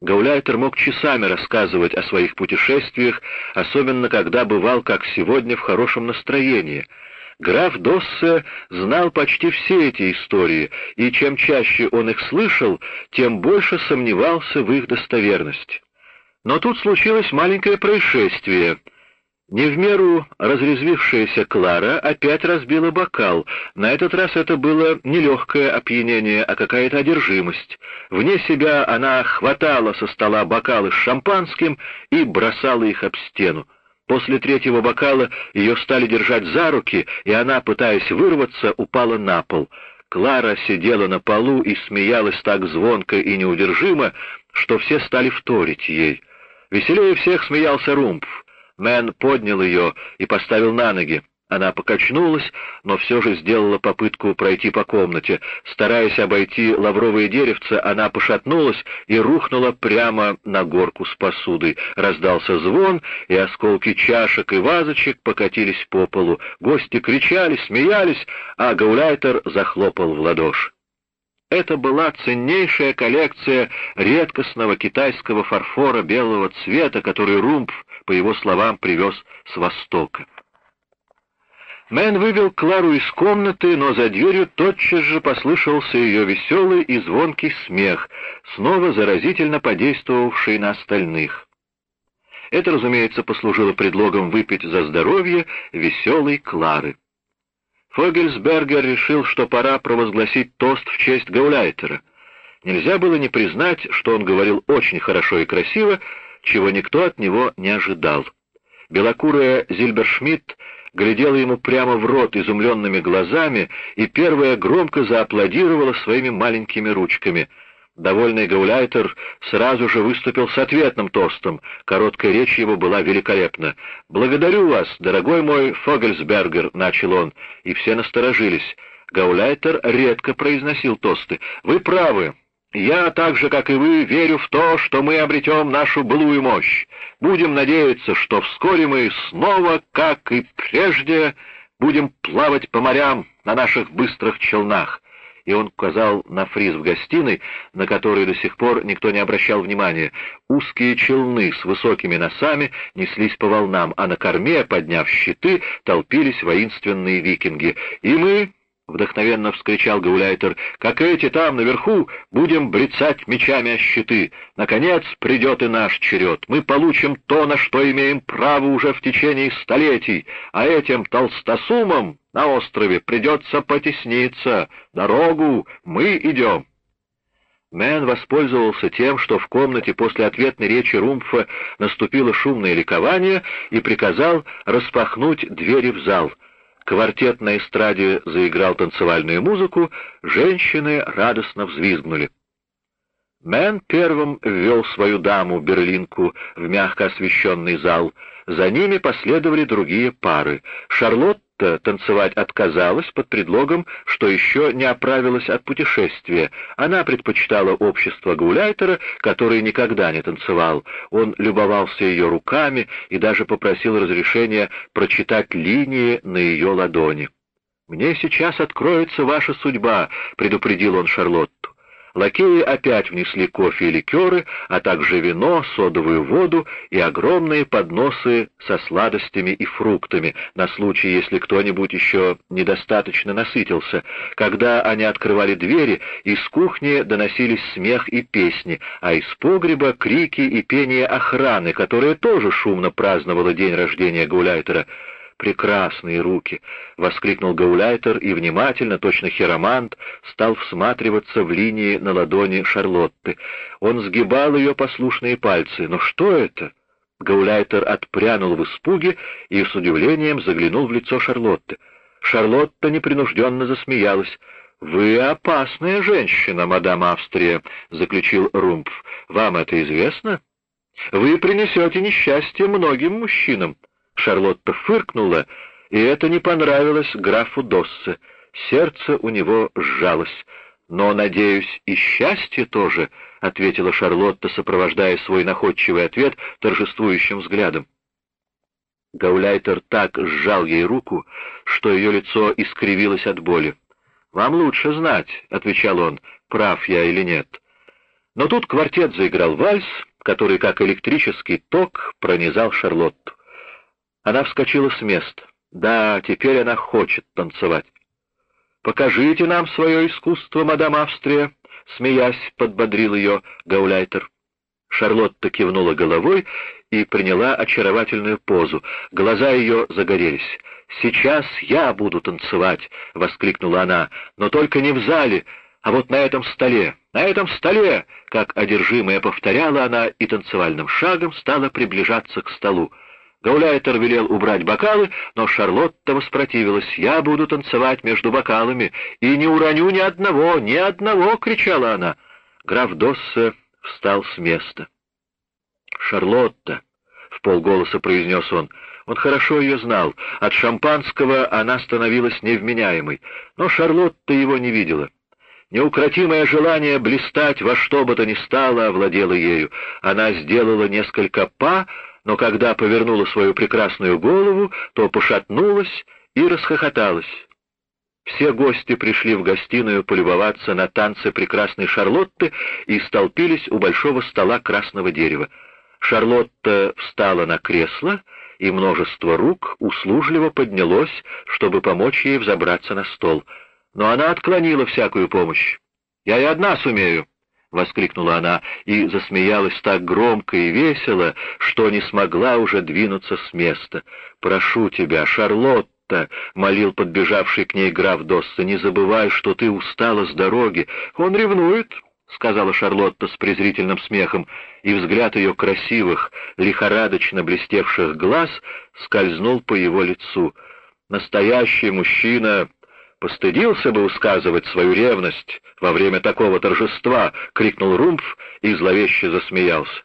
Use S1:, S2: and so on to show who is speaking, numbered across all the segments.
S1: Гауляйтер мог часами рассказывать о своих путешествиях, особенно когда бывал, как сегодня, в хорошем настроении. Граф Доссе знал почти все эти истории, и чем чаще он их слышал, тем больше сомневался в их достоверности. Но тут случилось маленькое происшествие — не в меру разрезвившаяся Клара опять разбила бокал. На этот раз это было не легкое опьянение, а какая-то одержимость. Вне себя она хватала со стола бокалы с шампанским и бросала их об стену. После третьего бокала ее стали держать за руки, и она, пытаясь вырваться, упала на пол. Клара сидела на полу и смеялась так звонко и неудержимо, что все стали вторить ей. Веселее всех смеялся Румпф. Мэн поднял ее и поставил на ноги. Она покачнулась, но все же сделала попытку пройти по комнате. Стараясь обойти лавровые деревца, она пошатнулась и рухнула прямо на горку с посудой. Раздался звон, и осколки чашек и вазочек покатились по полу. Гости кричали, смеялись, а Гауляйтер захлопал в ладоши. Это была ценнейшая коллекция редкостного китайского фарфора белого цвета, который Румпф, по его словам, привез с Востока. Мэн вывел Клару из комнаты, но за дверью тотчас же послышался ее веселый и звонкий смех, снова заразительно подействовавший на остальных. Это, разумеется, послужило предлогом выпить за здоровье веселой Клары. Фогельсбергер решил, что пора провозгласить тост в честь Гауляйтера. Нельзя было не признать, что он говорил очень хорошо и красиво, чего никто от него не ожидал. Белокурая Зильбершмидт глядела ему прямо в рот изумленными глазами и первая громко зааплодировала своими маленькими ручками — Довольный Гауляйтер сразу же выступил с ответным тостом. Короткая речь его была великолепна. «Благодарю вас, дорогой мой Фогельсбергер», — начал он, и все насторожились. Гауляйтер редко произносил тосты. «Вы правы. Я, так же, как и вы, верю в то, что мы обретем нашу былую мощь. Будем надеяться, что вскоре мы снова, как и прежде, будем плавать по морям на наших быстрых челнах и он указал на фриз в гостиной, на который до сих пор никто не обращал внимания. Узкие челны с высокими носами неслись по волнам, а на корме, подняв щиты, толпились воинственные викинги. И мы, — вдохновенно вскричал Гауляйтер, — как эти там наверху будем брецать мечами о щиты. Наконец придет и наш черед. Мы получим то, на что имеем право уже в течение столетий, а этим толстосумам на острове придется потесниться. Дорогу мы идем. Мэн воспользовался тем, что в комнате после ответной речи Румфа наступило шумное ликование и приказал распахнуть двери в зал — Квартет на эстраде заиграл танцевальную музыку, женщины радостно взвизгнули. Мэн первым ввел свою даму, Берлинку, в мягко освещенный зал. За ними последовали другие пары. Шарлотта танцевать отказалась под предлогом, что еще не оправилась от путешествия. Она предпочитала общество Гауляйтера, который никогда не танцевал. Он любовался ее руками и даже попросил разрешения прочитать линии на ее ладони. «Мне сейчас откроется ваша судьба», — предупредил он Шарлотту. Лакеи опять внесли кофе и ликеры, а также вино, содовую воду и огромные подносы со сладостями и фруктами, на случай, если кто-нибудь еще недостаточно насытился. Когда они открывали двери, из кухни доносились смех и песни, а из погреба — крики и пение охраны, которая тоже шумно праздновала день рождения Гауляйтера прекрасные руки!» — воскликнул Гауляйтер и внимательно, точно хиромант, стал всматриваться в линии на ладони Шарлотты. Он сгибал ее послушные пальцы. «Но что это?» Гауляйтер отпрянул в испуге и с удивлением заглянул в лицо Шарлотты. Шарлотта непринужденно засмеялась. «Вы опасная женщина, мадам Австрия», — заключил Румпф. «Вам это известно? Вы принесете несчастье многим мужчинам». Шарлотта фыркнула, и это не понравилось графу Доссе. Сердце у него сжалось. «Но, надеюсь, и счастье тоже», — ответила Шарлотта, сопровождая свой находчивый ответ торжествующим взглядом. Гауляйтер так сжал ей руку, что ее лицо искривилось от боли. «Вам лучше знать», — отвечал он, — «прав я или нет». Но тут квартет заиграл вальс, который, как электрический ток, пронизал Шарлотту. Она вскочила с места. Да, теперь она хочет танцевать. «Покажите нам свое искусство, мадам Австрия», — смеясь, подбодрил ее Гауляйтер. Шарлотта кивнула головой и приняла очаровательную позу. Глаза ее загорелись. «Сейчас я буду танцевать!» — воскликнула она. «Но только не в зале, а вот на этом столе! На этом столе!» Как одержимая повторяла она и танцевальным шагом стала приближаться к столу. Гауляйтер велел убрать бокалы, но Шарлотта воспротивилась. «Я буду танцевать между бокалами, и не уроню ни одного, ни одного!» — кричала она. Граф Доссе встал с места. «Шарлотта!» — в полголоса произнес он. Он хорошо ее знал. От шампанского она становилась невменяемой. Но Шарлотта его не видела. Неукротимое желание блистать во что бы то ни стало овладело ею. Она сделала несколько па, но когда повернула свою прекрасную голову, то пошатнулась и расхохоталась. Все гости пришли в гостиную полюбоваться на танцы прекрасной Шарлотты и столпились у большого стола красного дерева. Шарлотта встала на кресло, и множество рук услужливо поднялось, чтобы помочь ей взобраться на стол. Но она отклонила всякую помощь. «Я и одна сумею!» — воскликнула она и засмеялась так громко и весело, что не смогла уже двинуться с места. «Прошу тебя, Шарлотта!» Молил подбежавший к ней граф Досса, — не забывай, что ты устала с дороги. Он ревнует, — сказала Шарлотта с презрительным смехом, и взгляд ее красивых, лихорадочно блестевших глаз скользнул по его лицу. Настоящий мужчина постыдился бы усказывать свою ревность во время такого торжества, — крикнул Румф и зловеще засмеялся.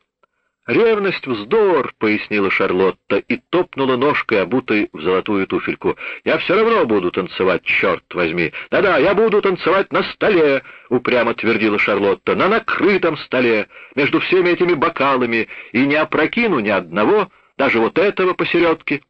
S1: «Ревность — вздор», — пояснила Шарлотта и топнула ножкой, обутой в золотую туфельку. «Я все равно буду танцевать, черт возьми! Да-да, я буду танцевать на столе», — упрямо твердила Шарлотта, — «на накрытом столе, между всеми этими бокалами, и не опрокину ни одного, даже вот этого посередке».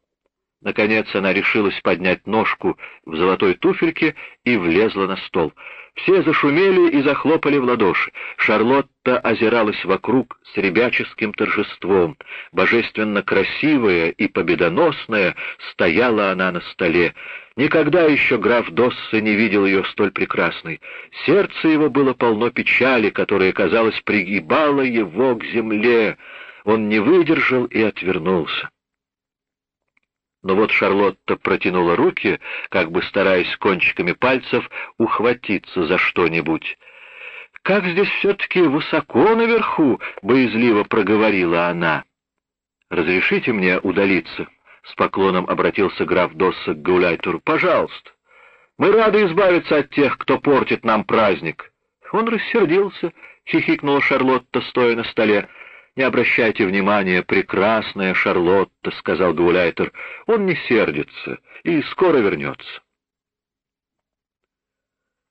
S1: Наконец она решилась поднять ножку в золотой туфельке и влезла на стол. Все зашумели и захлопали в ладоши. Шарлотта озиралась вокруг с ребяческим торжеством. Божественно красивая и победоносная стояла она на столе. Никогда еще граф Доссе не видел ее столь прекрасной. Сердце его было полно печали, которая, казалось, пригибала его к земле. Он не выдержал и отвернулся. Но вот Шарлотта протянула руки, как бы стараясь кончиками пальцев ухватиться за что-нибудь. «Как здесь все-таки высоко наверху!» — боязливо проговорила она. «Разрешите мне удалиться?» — с поклоном обратился граф Досса к Гауляйтеру. «Пожалуйста. Мы рады избавиться от тех, кто портит нам праздник». Он рассердился, — хихикнула Шарлотта, стоя на столе. «Не обращайте внимания, прекрасная Шарлотта», — сказал Гауляйтер. «Он не сердится и скоро вернется».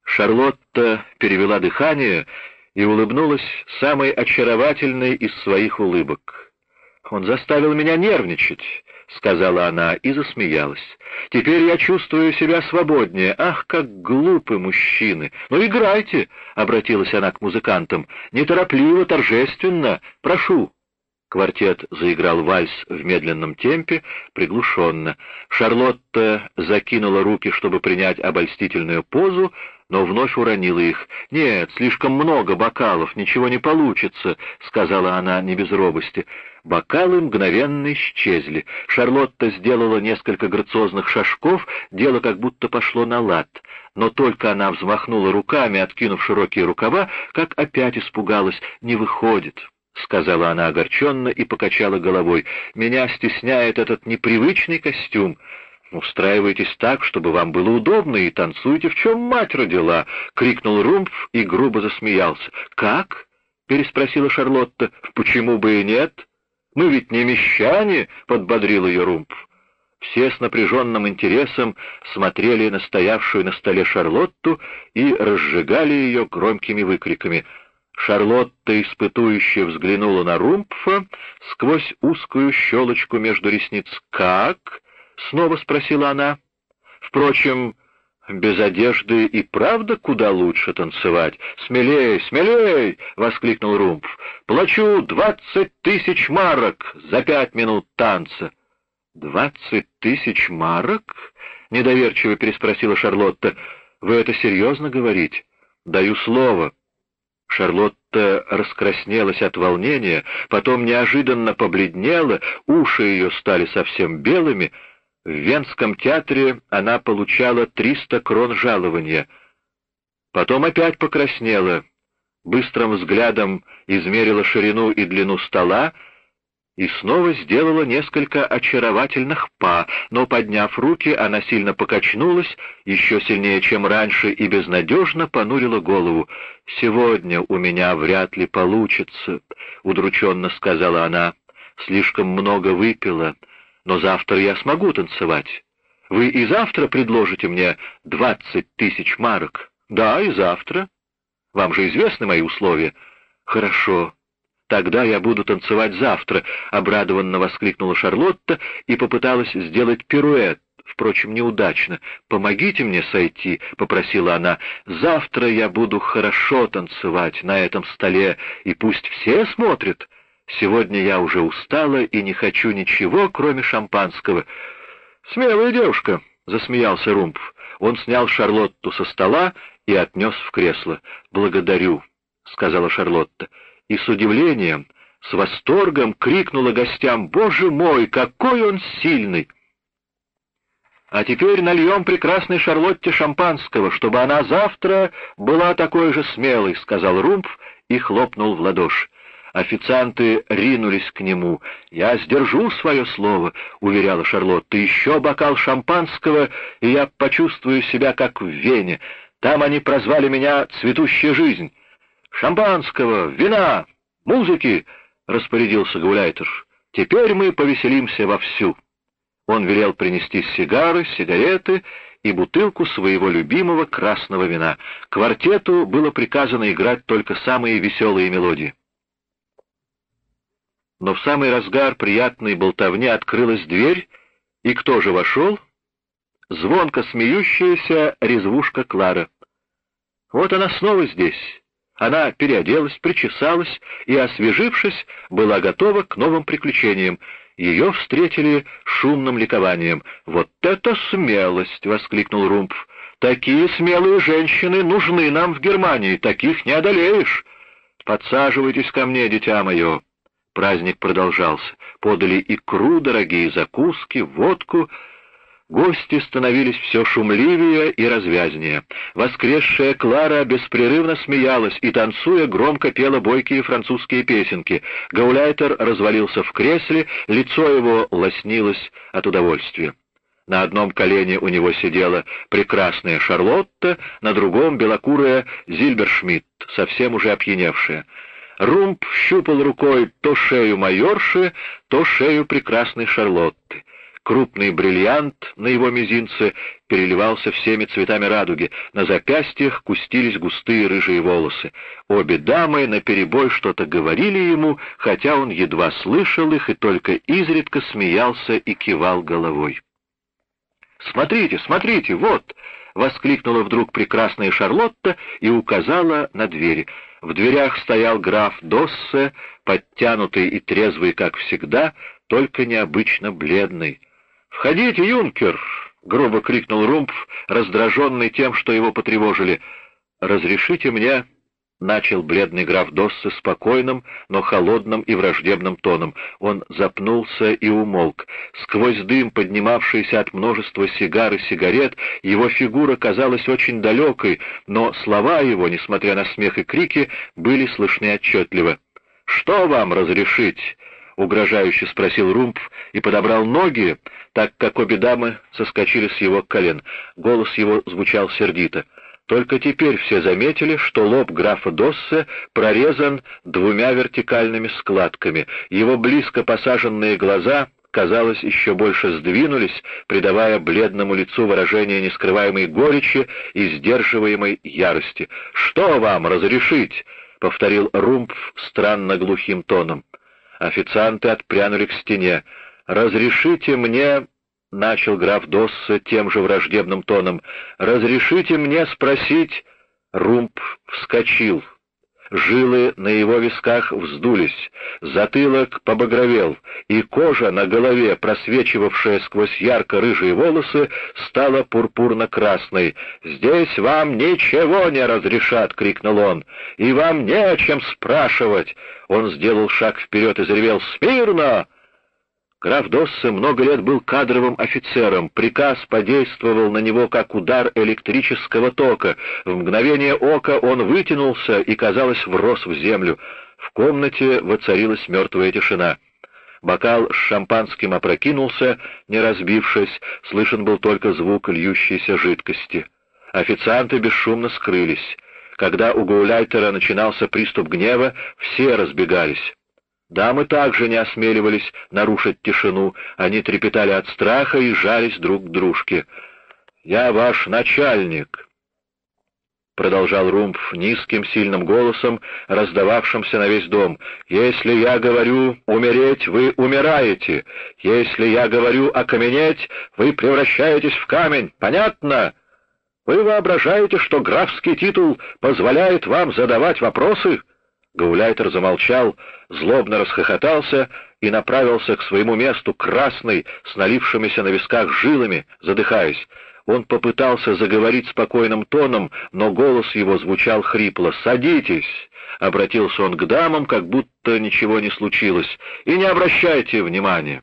S1: Шарлотта перевела дыхание и улыбнулась самой очаровательной из своих улыбок. «Он заставил меня нервничать», — сказала она и засмеялась. «Теперь я чувствую себя свободнее. Ах, как глупы мужчины! Ну, играйте!» — обратилась она к музыкантам. «Неторопливо, торжественно. Прошу!» Квартет заиграл вальс в медленном темпе, приглушенно. Шарлотта закинула руки, чтобы принять обольстительную позу, но вновь уронила их. «Нет, слишком много бокалов, ничего не получится», — сказала она не без робости. Бокалы мгновенно исчезли. Шарлотта сделала несколько грациозных шажков, дело как будто пошло на лад. Но только она взмахнула руками, откинув широкие рукава, как опять испугалась. «Не выходит». — сказала она огорченно и покачала головой. «Меня стесняет этот непривычный костюм. «Устраивайтесь так, чтобы вам было удобно, и танцуйте, в чем мать родила!» — крикнул Румф и грубо засмеялся. «Как?» — переспросила Шарлотта. «Почему бы и нет? Мы ведь не мещане!» — подбодрил ее Румф. Все с напряженным интересом смотрели на стоявшую на столе Шарлотту и разжигали ее громкими выкриками. Шарлотта, испытующе взглянула на Румпфа сквозь узкую щелочку между ресниц. «Как?» — снова спросила она. «Впрочем, без одежды и правда куда лучше танцевать. «Смелей, смелей!» — воскликнул Румф. «Плачу двадцать тысяч марок за пять минут танца». «Двадцать тысяч марок?» — недоверчиво переспросила Шарлотта. «Вы это серьезно говорите?» «Даю слово». Шарлотта раскраснелась от волнения, потом неожиданно побледнела, уши ее стали совсем белыми — в Венском театре она получала 300 крон жалования. Потом опять покраснела, быстрым взглядом измерила ширину и длину стола и снова сделала несколько очаровательных па, но, подняв руки, она сильно покачнулась, еще сильнее, чем раньше, и безнадежно понурила голову. «Сегодня у меня вряд ли получится», — удрученно сказала она. «Слишком много выпила, но завтра я смогу танцевать. Вы и завтра предложите мне двадцать тысяч марок? Да, и завтра. Вам же известны мои условия. Хорошо. Тогда я буду танцевать завтра, — обрадованно воскликнула Шарлотта и попыталась сделать пируэт, впрочем, неудачно. «Помогите мне сойти», — попросила она. «Завтра я буду хорошо танцевать на этом столе, и пусть все смотрят». Сегодня я уже устала и не хочу ничего, кроме шампанского. Смелая девушка, — засмеялся Румп. Он снял Шарлотту со стола и отнес в кресло. «Благодарю», — сказала Шарлотта. И с удивлением, с восторгом крикнула гостям, «Боже мой, какой он сильный!» «А теперь нальем прекрасной Шарлотте шампанского, чтобы она завтра была такой же смелой», — сказал Румп и хлопнул в ладоши. Официанты ринулись к нему. «Я сдержу свое слово», — уверяла Шарлотта. «Еще бокал шампанского, и я почувствую себя как в Вене. Там они прозвали меня «Цветущая жизнь». «Шампанского, вина, музыки», — распорядился Гауляйтер. «Теперь мы повеселимся вовсю». Он велел принести сигары, сигареты и бутылку своего любимого красного вина. Квартету было приказано играть только самые веселые мелодии но в самый разгар приятной болтовни открылась дверь, и кто же вошел? Звонко смеющаяся резвушка Клара. Вот она снова здесь. Она переоделась, причесалась и, освежившись, была готова к новым приключениям. Ее встретили шумным ликованием. «Вот это смелость!» — воскликнул Румпф. «Такие смелые женщины нужны нам в Германии, таких не одолеешь! Подсаживайтесь ко мне, дитя мое!» Праздник продолжался. Подали икру, дорогие закуски, водку. Гости становились все шумливее и развязнее. Воскресшая Клара беспрерывно смеялась и, танцуя, громко пела бойкие французские песенки. Гауляйтер развалился в кресле, лицо его лоснилось от удовольствия. На одном колене у него сидела прекрасная Шарлотта, на другом — белокурая Зильбершмидт, совсем уже опьяневшая. Румб щупал рукой то шею майорши, то шею прекрасной Шарлотты. Крупный бриллиант на его мизинце переливался всеми цветами радуги, на запястьях кустились густые рыжие волосы. Обе дамы наперебой что-то говорили ему, хотя он едва слышал их и только изредка смеялся и кивал головой. «Смотрите, смотрите, вот!» — воскликнула вдруг прекрасная Шарлотта и указала на двери — в дверях стоял граф Доссе, подтянутый и трезвый, как всегда, только необычно бледный. «Входите, юнкер!» — грубо крикнул Румпф, раздраженный тем, что его потревожили. «Разрешите мне...» — начал бледный граф Доссе спокойным, но холодным и враждебным тоном. Он запнулся и умолк. Сквозь дым, поднимавшийся от множества сигар и сигарет, его фигура казалась очень далекой, но слова его, несмотря на смех и крики, были слышны отчетливо. «Что вам разрешить?» — угрожающе спросил Румпф и подобрал ноги, так как обе дамы соскочили с его колен. Голос его звучал сердито. Только теперь все заметили, что лоб графа Доссе прорезан двумя вертикальными складками. Его близко посаженные глаза, казалось, еще больше сдвинулись, придавая бледному лицу выражение нескрываемой горечи и сдерживаемой ярости. «Что вам разрешить?» — повторил Румпф странно глухим тоном. Официанты отпрянули к стене. «Разрешите мне — начал граф Досса тем же враждебным тоном, — «разрешите мне спросить...» Румб вскочил. Жилы на его висках вздулись, затылок побагровел, и кожа на голове, просвечивавшая сквозь ярко-рыжие волосы, стала пурпурно-красной. «Здесь вам ничего не разрешат!» — крикнул он. «И вам не о чем спрашивать!» Он сделал шаг вперед и заревел «Смирно!» Граф Доссе много лет был кадровым офицером, приказ подействовал на него как удар электрического тока. В мгновение ока он вытянулся и, казалось, врос в землю. В комнате воцарилась мертвая тишина. Бокал с шампанским опрокинулся, не разбившись, слышен был только звук льющейся жидкости. Официанты бесшумно скрылись. Когда у Гауляйтера начинался приступ гнева, все разбегались. Дамы также не осмеливались нарушить тишину, они трепетали от страха и жались друг к дружке. «Я ваш начальник», — продолжал Румф низким сильным голосом, раздававшимся на весь дом. «Если я говорю умереть, вы умираете. Если я говорю окаменеть, вы превращаетесь в камень. Понятно?» Вы воображаете, что графский титул позволяет вам задавать вопросы? Гауляйтер замолчал, злобно расхохотался и направился к своему месту, красный, с налившимися на висках жилами, задыхаясь. Он попытался заговорить спокойным тоном, но голос его звучал хрипло. «Садитесь!» — обратился он к дамам, как будто ничего не случилось. «И не обращайте внимания!»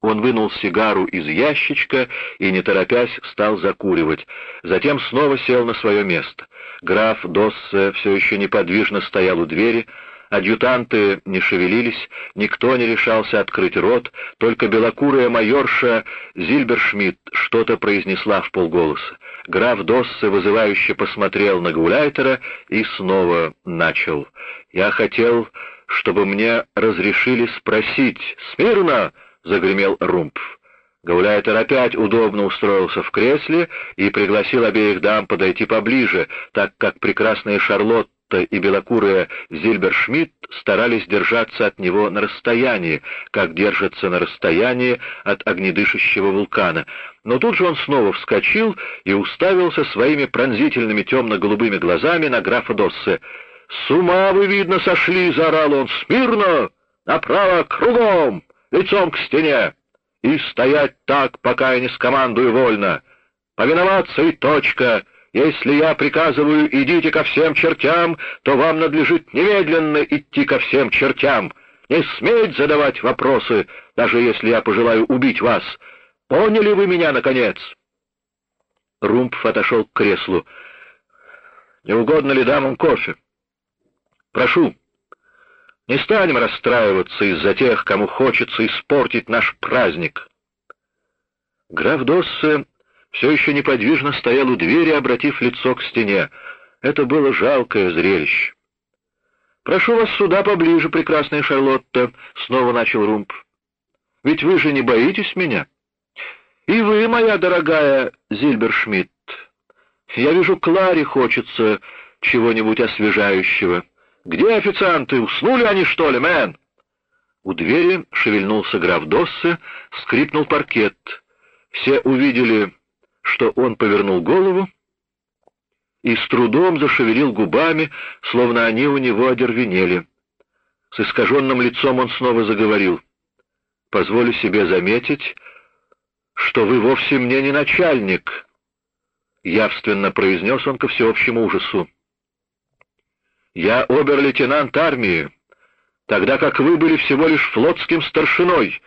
S1: Он вынул сигару из ящичка и, не торопясь, стал закуривать. Затем снова сел на свое место. Граф Доссе все еще неподвижно стоял у двери, адъютанты не шевелились, никто не решался открыть рот, только белокурая майорша Зильбершмидт что-то произнесла в полголоса. Граф Доссе вызывающе посмотрел на Гауляйтера и снова начал. «Я хотел, чтобы мне разрешили спросить. Смирно!» — загремел Румпф. Гауляйтер опять удобно устроился в кресле и пригласил обеих дам подойти поближе, так как прекрасная Шарлотта и белокурая Зильбершмидт старались держаться от него на расстоянии, как держатся на расстоянии от огнедышащего вулкана. Но тут же он снова вскочил и уставился своими пронзительными темно-голубыми глазами на графа Доссе. «С ума вы, видно, сошли!» — заорал он. «Смирно! Направо, кругом! Лицом к стене!» И стоять так, пока я не скомандую вольно. Повиноваться и точка. Если я приказываю «идите ко всем чертям», то вам надлежит немедленно идти ко всем чертям. Не сметь задавать вопросы, даже если я пожелаю убить вас. Поняли вы меня, наконец?» Румпф отошел к креслу. «Не угодно ли дамам кофе?» «Прошу». Не станем расстраиваться из-за тех, кому хочется испортить наш праздник. Граф Доссе все еще неподвижно стоял у двери, обратив лицо к стене. Это было жалкое зрелище. «Прошу вас сюда поближе, прекрасная Шарлотта», — снова начал Румб. «Ведь вы же не боитесь меня? И вы, моя дорогая Зильбершмидт. Я вижу, Кларе хочется чего-нибудь освежающего». «Где официанты? Уснули они, что ли, мэн?» У двери шевельнулся граф Доссе, скрипнул паркет. Все увидели, что он повернул голову и с трудом зашевелил губами, словно они у него одервенели. С искаженным лицом он снова заговорил. «Позволю себе заметить, что вы вовсе мне не начальник», — явственно произнес он ко всеобщему ужасу. Я обер-лейтенант армии, тогда как вы были всего лишь флотским старшиной».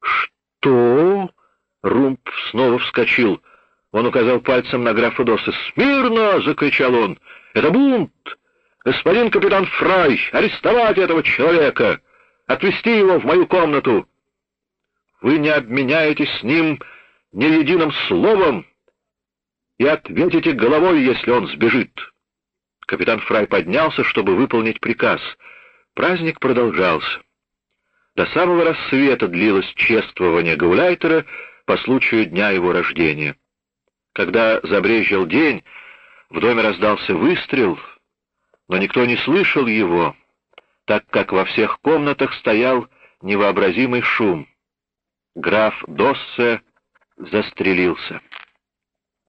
S1: «Что?» — Румп снова вскочил. Он указал пальцем на графа Досса. «Смирно!» — закричал он. «Это бунт! Господин капитан Фрай, арестовать этого человека! Отвезти его в мою комнату! Вы не обменяетесь с ним ни единым словом и ответите головой, если он сбежит!» Капитан Фрай поднялся, чтобы выполнить приказ. Праздник продолжался. До самого рассвета длилось чествование Гауляйтера по случаю дня его рождения. Когда забрезжил день, в доме раздался выстрел, но никто не слышал его, так как во всех комнатах стоял невообразимый шум. Граф Доссе застрелился.